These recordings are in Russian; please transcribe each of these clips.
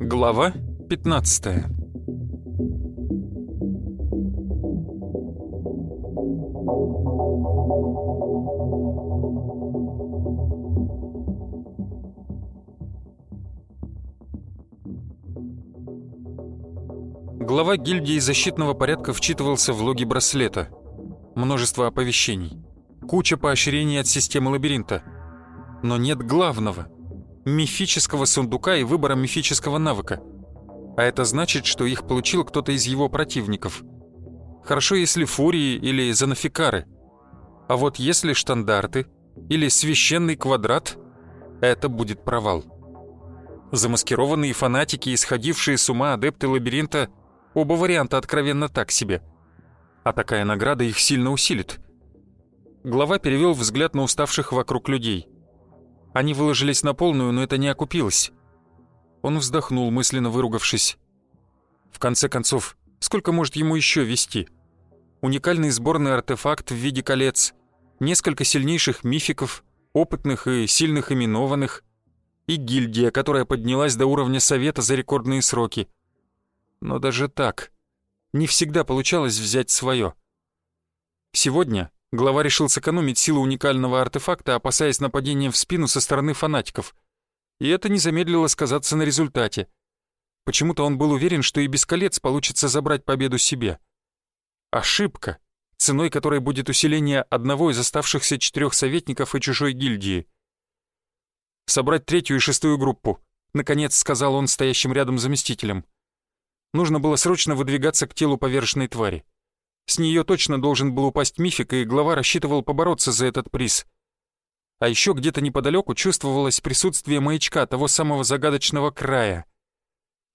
Глава 15 Глава гильдии защитного порядка вчитывался в логи браслета. Множество оповещений. Куча поощрений от системы лабиринта. Но нет главного — мифического сундука и выбора мифического навыка. А это значит, что их получил кто-то из его противников. Хорошо, если фурии или занафикары. А вот если штандарты или священный квадрат, это будет провал. Замаскированные фанатики, исходившие с ума адепты лабиринта — Оба варианта откровенно так себе. А такая награда их сильно усилит. Глава перевел взгляд на уставших вокруг людей. Они выложились на полную, но это не окупилось. Он вздохнул, мысленно выругавшись. В конце концов, сколько может ему еще вести? Уникальный сборный артефакт в виде колец, несколько сильнейших мификов, опытных и сильных именованных, и гильдия, которая поднялась до уровня совета за рекордные сроки — но даже так не всегда получалось взять свое. Сегодня глава решил сэкономить силу уникального артефакта, опасаясь нападения в спину со стороны фанатиков. И это не замедлило сказаться на результате. Почему-то он был уверен, что и без колец получится забрать победу себе. Ошибка, ценой которой будет усиление одного из оставшихся четырех советников и чужой гильдии. «Собрать третью и шестую группу», — наконец сказал он стоящим рядом заместителем. Нужно было срочно выдвигаться к телу поверженной твари. С нее точно должен был упасть мифик, и глава рассчитывал побороться за этот приз. А еще где-то неподалеку чувствовалось присутствие маячка того самого загадочного края.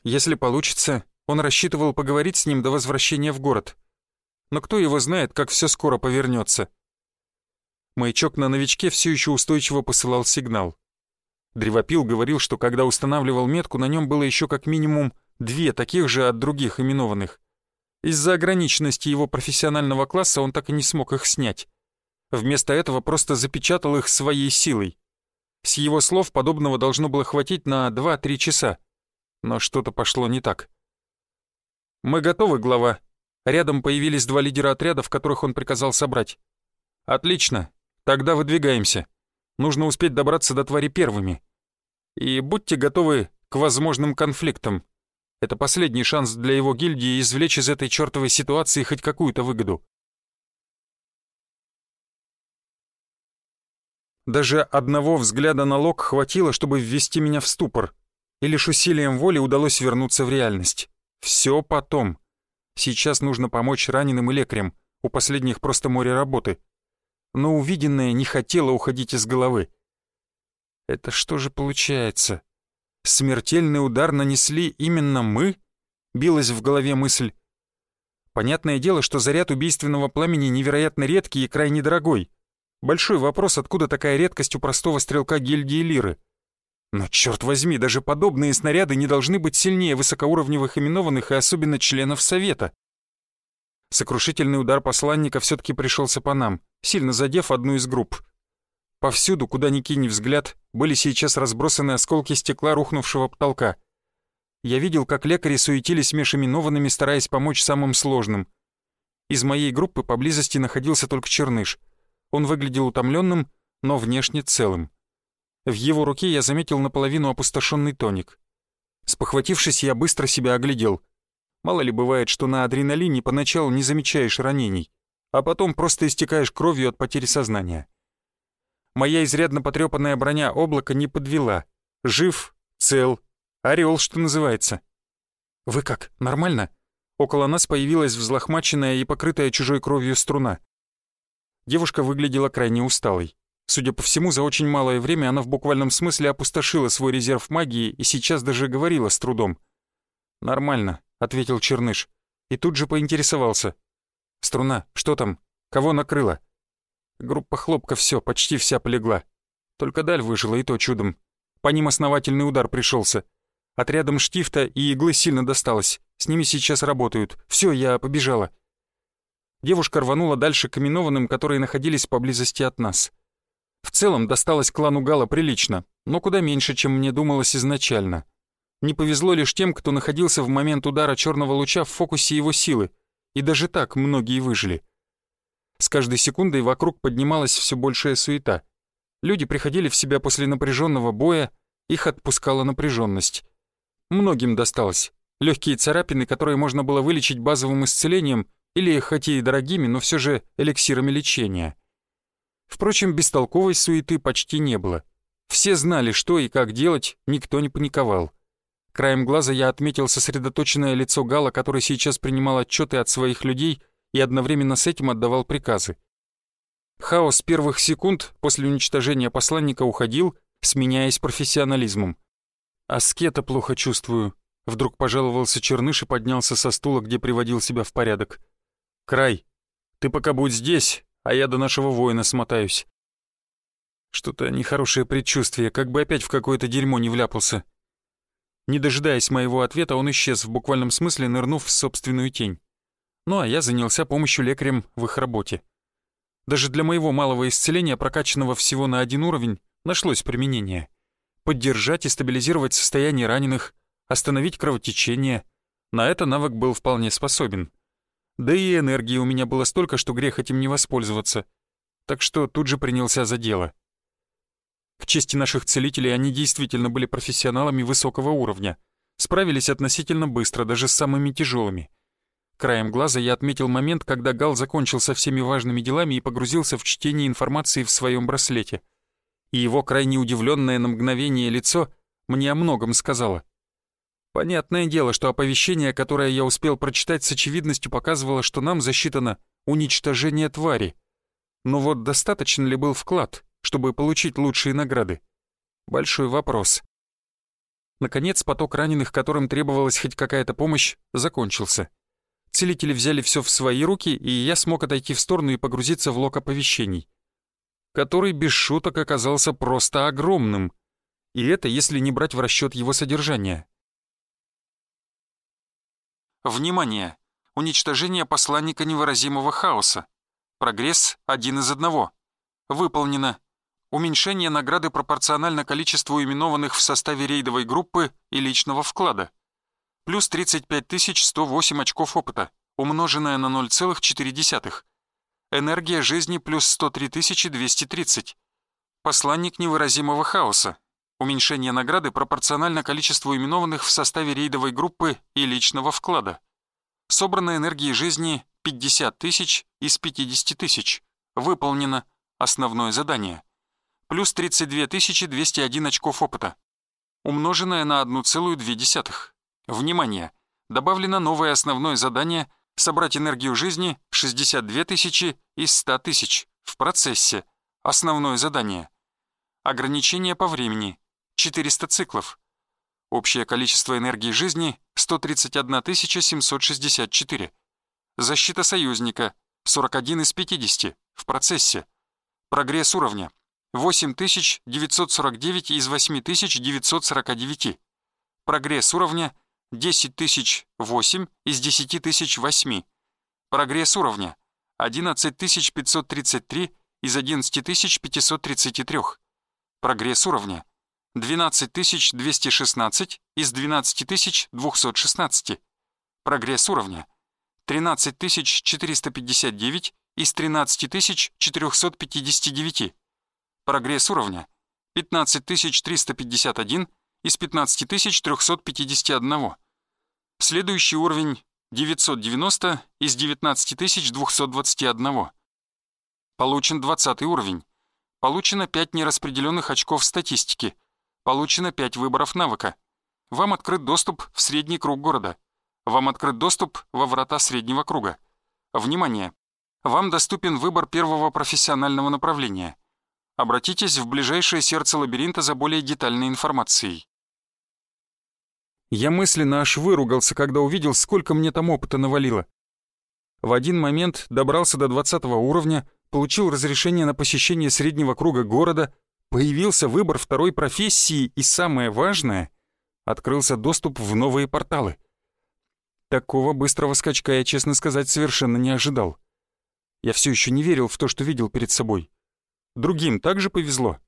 Если получится, он рассчитывал поговорить с ним до возвращения в город. Но кто его знает, как все скоро повернется. Маячок на новичке все еще устойчиво посылал сигнал. Древопил говорил, что когда устанавливал метку, на нем было еще как минимум две таких же от других именованных. Из-за ограниченности его профессионального класса он так и не смог их снять. Вместо этого просто запечатал их своей силой. С его слов подобного должно было хватить на 2-3 часа. Но что-то пошло не так. «Мы готовы, глава». Рядом появились два лидера отрядов, которых он приказал собрать. «Отлично. Тогда выдвигаемся. Нужно успеть добраться до твари первыми. И будьте готовы к возможным конфликтам. Это последний шанс для его гильдии извлечь из этой чертовой ситуации хоть какую-то выгоду. Даже одного взгляда на Лок хватило, чтобы ввести меня в ступор, и лишь усилием воли удалось вернуться в реальность. Все потом. Сейчас нужно помочь раненым и лекарям, у последних просто море работы. Но увиденное не хотело уходить из головы. Это что же получается? Смертельный удар нанесли именно мы? Билась в голове мысль. Понятное дело, что заряд убийственного пламени невероятно редкий и крайне дорогой. Большой вопрос, откуда такая редкость у простого стрелка гильдии Лиры. Но черт возьми, даже подобные снаряды не должны быть сильнее высокоуровневых именованных и особенно членов Совета. Сокрушительный удар посланника все-таки пришелся по нам, сильно задев одну из групп. Повсюду, куда ни кинь взгляд, были сейчас разбросаны осколки стекла рухнувшего потолка. Я видел, как лекари суетились меж именованными, стараясь помочь самым сложным. Из моей группы поблизости находился только Черныш. Он выглядел утомленным, но внешне целым. В его руке я заметил наполовину опустошенный тоник. Спохватившись, я быстро себя оглядел. Мало ли бывает, что на адреналине поначалу не замечаешь ранений, а потом просто истекаешь кровью от потери сознания. Моя изрядно потрепанная броня облака не подвела. Жив, цел, орел, что называется. «Вы как, нормально?» Около нас появилась взлохмаченная и покрытая чужой кровью струна. Девушка выглядела крайне усталой. Судя по всему, за очень малое время она в буквальном смысле опустошила свой резерв магии и сейчас даже говорила с трудом. «Нормально», — ответил Черныш. И тут же поинтересовался. «Струна, что там? Кого накрыла?» Группа хлопка все, почти вся полегла. Только Даль выжила, и то чудом. По ним основательный удар пришелся. Отрядом штифта и иглы сильно досталось. С ними сейчас работают. Все, я побежала. девушка рванула дальше к именованным, которые находились поблизости от нас. В целом досталось клану Гала прилично, но куда меньше, чем мне думалось изначально. Не повезло лишь тем, кто находился в момент удара черного луча в фокусе его силы, и даже так многие выжили. С каждой секундой вокруг поднималась все большая суета. Люди приходили в себя после напряженного боя, их отпускала напряженность. Многим досталось. Легкие царапины, которые можно было вылечить базовым исцелением или, хотя и дорогими, но все же эликсирами лечения. Впрочем, бестолковой суеты почти не было. Все знали, что и как делать, никто не паниковал. Краем глаза я отметил сосредоточенное лицо Гала, который сейчас принимал отчеты от своих людей и одновременно с этим отдавал приказы. Хаос первых секунд после уничтожения посланника уходил, сменяясь профессионализмом. «Аскета плохо чувствую», — вдруг пожаловался Черныш и поднялся со стула, где приводил себя в порядок. «Край, ты пока будь здесь, а я до нашего воина смотаюсь». Что-то нехорошее предчувствие, как бы опять в какое-то дерьмо не вляпался. Не дожидаясь моего ответа, он исчез, в буквальном смысле нырнув в собственную тень. Ну а я занялся помощью лекарям в их работе. Даже для моего малого исцеления, прокачанного всего на один уровень, нашлось применение. Поддержать и стабилизировать состояние раненых, остановить кровотечение. На это навык был вполне способен. Да и энергии у меня было столько, что грех этим не воспользоваться. Так что тут же принялся за дело. К чести наших целителей, они действительно были профессионалами высокого уровня. Справились относительно быстро, даже с самыми тяжелыми. Краем глаза я отметил момент, когда Гал закончил со всеми важными делами и погрузился в чтение информации в своем браслете. И его крайне удивленное на мгновение лицо мне о многом сказало. Понятное дело, что оповещение, которое я успел прочитать с очевидностью, показывало, что нам засчитано уничтожение твари. Но вот достаточно ли был вклад? чтобы получить лучшие награды? Большой вопрос. Наконец, поток раненых, которым требовалась хоть какая-то помощь, закончился. Целители взяли все в свои руки, и я смог отойти в сторону и погрузиться в лог оповещений, который без шуток оказался просто огромным. И это если не брать в расчет его содержание. Внимание! Уничтожение посланника невыразимого хаоса. Прогресс один из одного. Выполнено уменьшение награды пропорционально количеству именованных в составе рейдовой группы и личного вклада, плюс 35 108 очков опыта, умноженное на 0,4. Энергия жизни плюс 103 230. Посланник невыразимого хаоса. Уменьшение награды пропорционально количеству именованных в составе рейдовой группы и личного вклада. Собрано энергии жизни 50 тысяч из 50 тысяч. Выполнено основное задание плюс 32 201 очков опыта, умноженное на 1,2. Внимание! Добавлено новое основное задание «Собрать энергию жизни 62 тысячи из 100 тысяч» в процессе. Основное задание. Ограничение по времени. 400 циклов. Общее количество энергии жизни 131 764. Защита союзника 41 из 50 в процессе. Прогресс уровня 8949 из 8949. Прогресс уровня 10008 из 10008. Прогресс уровня 11533 из 11533. Прогресс уровня 12216 из 12216. Прогресс уровня 13459 из 13459. Прогресс уровня 15351 из 15351. Следующий уровень 990 из 19221. Получен 20 уровень. Получено 5 нераспределенных очков статистики. Получено 5 выборов навыка. Вам открыт доступ в средний круг города. Вам открыт доступ во врата среднего круга. Внимание! Вам доступен выбор первого профессионального направления. Обратитесь в ближайшее сердце лабиринта за более детальной информацией. Я мысленно аж выругался, когда увидел, сколько мне там опыта навалило. В один момент добрался до 20 уровня, получил разрешение на посещение среднего круга города, появился выбор второй профессии и, самое важное, открылся доступ в новые порталы. Такого быстрого скачка я, честно сказать, совершенно не ожидал. Я все еще не верил в то, что видел перед собой. Другим также повезло?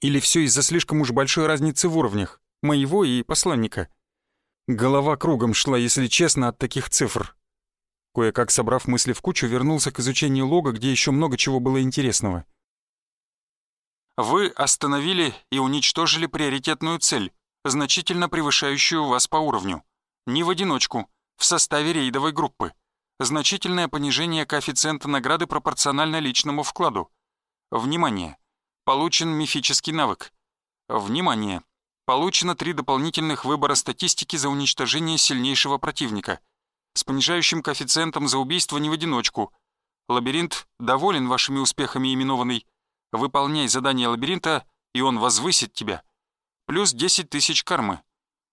Или все из-за слишком уж большой разницы в уровнях, моего и посланника? Голова кругом шла, если честно, от таких цифр. Кое-как собрав мысли в кучу, вернулся к изучению лога, где еще много чего было интересного. Вы остановили и уничтожили приоритетную цель, значительно превышающую вас по уровню. Не в одиночку, в составе рейдовой группы. Значительное понижение коэффициента награды пропорционально личному вкладу. Внимание! Получен мифический навык. Внимание! Получено три дополнительных выбора статистики за уничтожение сильнейшего противника. С понижающим коэффициентом за убийство не в одиночку. Лабиринт доволен вашими успехами именованный. Выполняй задание лабиринта, и он возвысит тебя. Плюс 10 тысяч кармы.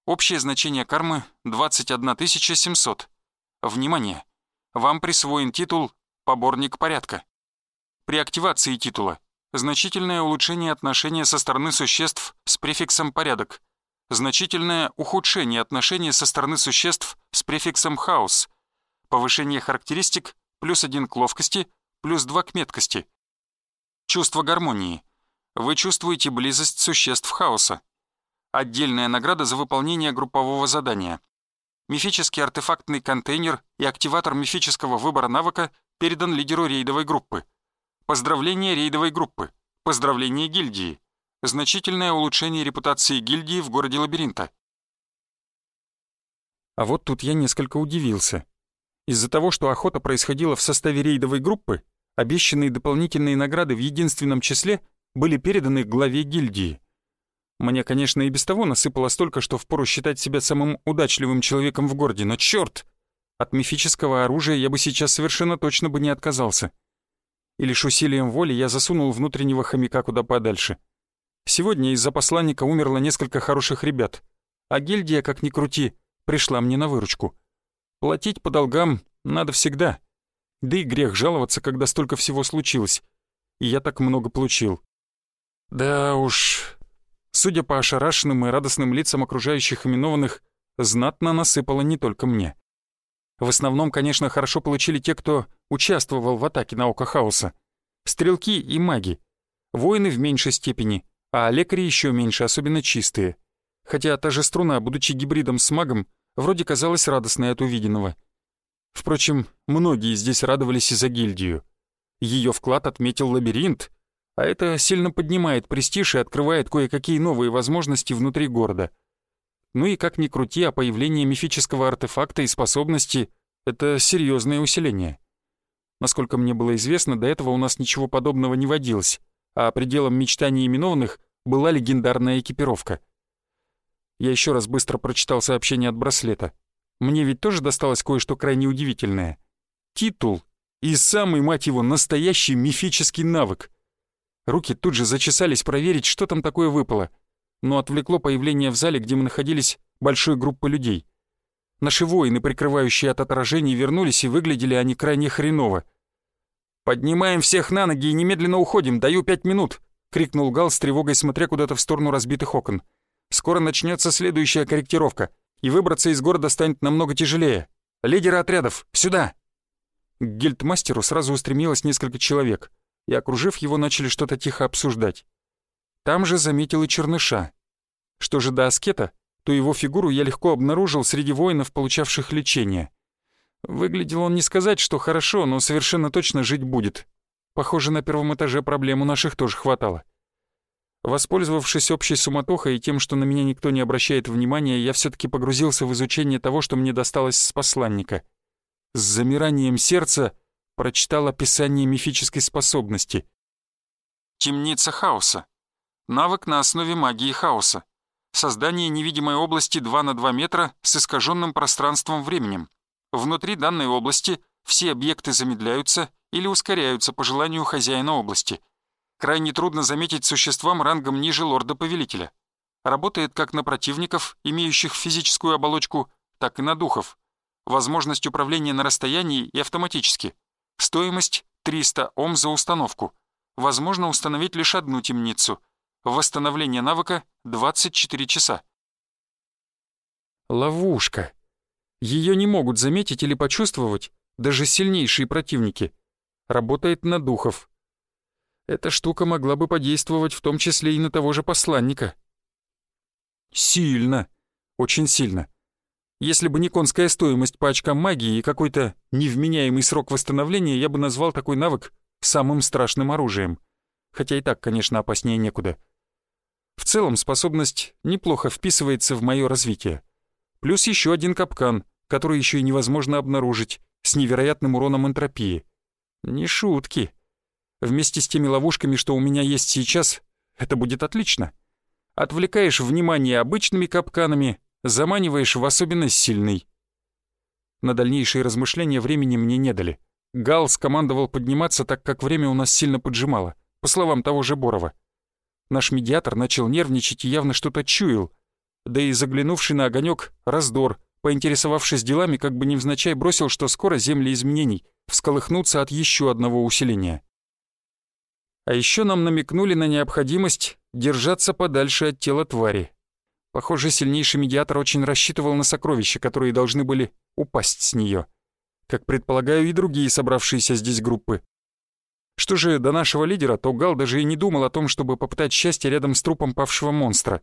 Общее значение кармы 21 700. Внимание! Вам присвоен титул «Поборник порядка». При активации титула значительное улучшение отношения со стороны существ с префиксом «порядок», значительное ухудшение отношений со стороны существ с префиксом «хаос», повышение характеристик плюс один к ловкости, плюс два к меткости. Чувство гармонии. Вы чувствуете близость существ хаоса. Отдельная награда за выполнение группового задания. Мифический артефактный контейнер и активатор мифического выбора навыка передан лидеру рейдовой группы. Поздравление рейдовой группы. Поздравление гильдии. Значительное улучшение репутации гильдии в городе Лабиринта. А вот тут я несколько удивился. Из-за того, что охота происходила в составе рейдовой группы, обещанные дополнительные награды в единственном числе были переданы главе гильдии. Мне, конечно, и без того насыпало столько, что впору считать себя самым удачливым человеком в городе, но чёрт! От мифического оружия я бы сейчас совершенно точно бы не отказался и лишь усилием воли я засунул внутреннего хомяка куда подальше. Сегодня из-за посланника умерло несколько хороших ребят, а гильдия, как ни крути, пришла мне на выручку. Платить по долгам надо всегда. Да и грех жаловаться, когда столько всего случилось. И я так много получил. Да уж... Судя по ошарашенным и радостным лицам окружающих именованных, знатно насыпало не только мне. В основном, конечно, хорошо получили те, кто участвовал в атаке на Око Хаоса. Стрелки и маги. Воины в меньшей степени, а лекари еще меньше, особенно чистые. Хотя та же струна, будучи гибридом с магом, вроде казалась радостной от увиденного. Впрочем, многие здесь радовались и за гильдию. Ее вклад отметил лабиринт, а это сильно поднимает престиж и открывает кое-какие новые возможности внутри города — ну и как ни крути, а появление мифического артефакта и способности — это серьезное усиление. Насколько мне было известно, до этого у нас ничего подобного не водилось, а пределом мечтаний именованных была легендарная экипировка. Я еще раз быстро прочитал сообщение от браслета. Мне ведь тоже досталось кое-что крайне удивительное. Титул и самый, мать его, настоящий мифический навык. Руки тут же зачесались проверить, что там такое выпало — но отвлекло появление в зале, где мы находились, большой группы людей. Наши воины, прикрывающие от отражений, вернулись, и выглядели они крайне хреново. «Поднимаем всех на ноги и немедленно уходим, даю пять минут!» — крикнул Гал с тревогой, смотря куда-то в сторону разбитых окон. «Скоро начнется следующая корректировка, и выбраться из города станет намного тяжелее. Лидеры отрядов, сюда!» К гильдмастеру сразу устремилось несколько человек, и, окружив его, начали что-то тихо обсуждать. Там же заметил и черныша. Что же до аскета, то его фигуру я легко обнаружил среди воинов, получавших лечение. Выглядел он не сказать, что хорошо, но совершенно точно жить будет. Похоже, на первом этаже проблем у наших тоже хватало. Воспользовавшись общей суматохой и тем, что на меня никто не обращает внимания, я все таки погрузился в изучение того, что мне досталось с посланника. С замиранием сердца прочитал описание мифической способности. «Темница хаоса. Навык на основе магии хаоса. Создание невидимой области 2 на 2 метра с искаженным пространством-временем. Внутри данной области все объекты замедляются или ускоряются по желанию хозяина области. Крайне трудно заметить существам рангом ниже лорда-повелителя. Работает как на противников, имеющих физическую оболочку, так и на духов. Возможность управления на расстоянии и автоматически. Стоимость 300 Ом за установку. Возможно установить лишь одну темницу — Восстановление навыка 24 часа. Ловушка. Ее не могут заметить или почувствовать даже сильнейшие противники. работает на духов. Эта штука могла бы подействовать в том числе и на того же посланника. Сильно, очень сильно. Если бы не конская стоимость по очкам магии и какой-то невменяемый срок восстановления, я бы назвал такой навык самым страшным оружием. Хотя и так, конечно, опаснее некуда. В целом, способность неплохо вписывается в мое развитие. Плюс еще один капкан, который еще и невозможно обнаружить, с невероятным уроном энтропии. Не шутки. Вместе с теми ловушками, что у меня есть сейчас, это будет отлично. Отвлекаешь внимание обычными капканами, заманиваешь в особенность сильный. На дальнейшие размышления времени мне не дали. Гал скомандовал подниматься, так как время у нас сильно поджимало, по словам того же Борова. Наш медиатор начал нервничать и явно что-то чуял. Да и заглянувший на огонек раздор, поинтересовавшись делами, как бы невзначай бросил, что скоро земли изменений всколыхнутся от еще одного усиления. А еще нам намекнули на необходимость держаться подальше от тела твари. Похоже, сильнейший медиатор очень рассчитывал на сокровища, которые должны были упасть с нее. Как предполагаю и другие собравшиеся здесь группы. Что же до нашего лидера, то Гал даже и не думал о том, чтобы попытать счастье рядом с трупом павшего монстра.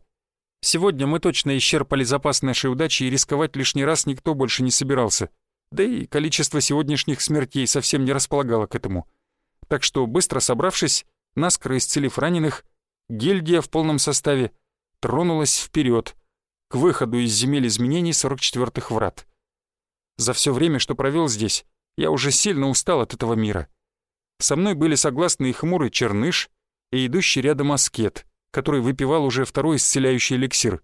Сегодня мы точно исчерпали запас нашей удачи, и рисковать лишний раз никто больше не собирался. Да и количество сегодняшних смертей совсем не располагало к этому. Так что, быстро собравшись, наскоро исцелив раненых, гильдия в полном составе — тронулась вперед к выходу из земель изменений 44-х врат. За все время, что провел здесь, я уже сильно устал от этого мира. Со мной были согласны и хмурый черныш, и идущий рядом аскет, который выпивал уже второй исцеляющий эликсир.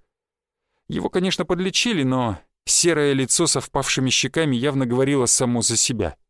Его, конечно, подлечили, но серое лицо со впавшими щеками явно говорило само за себя —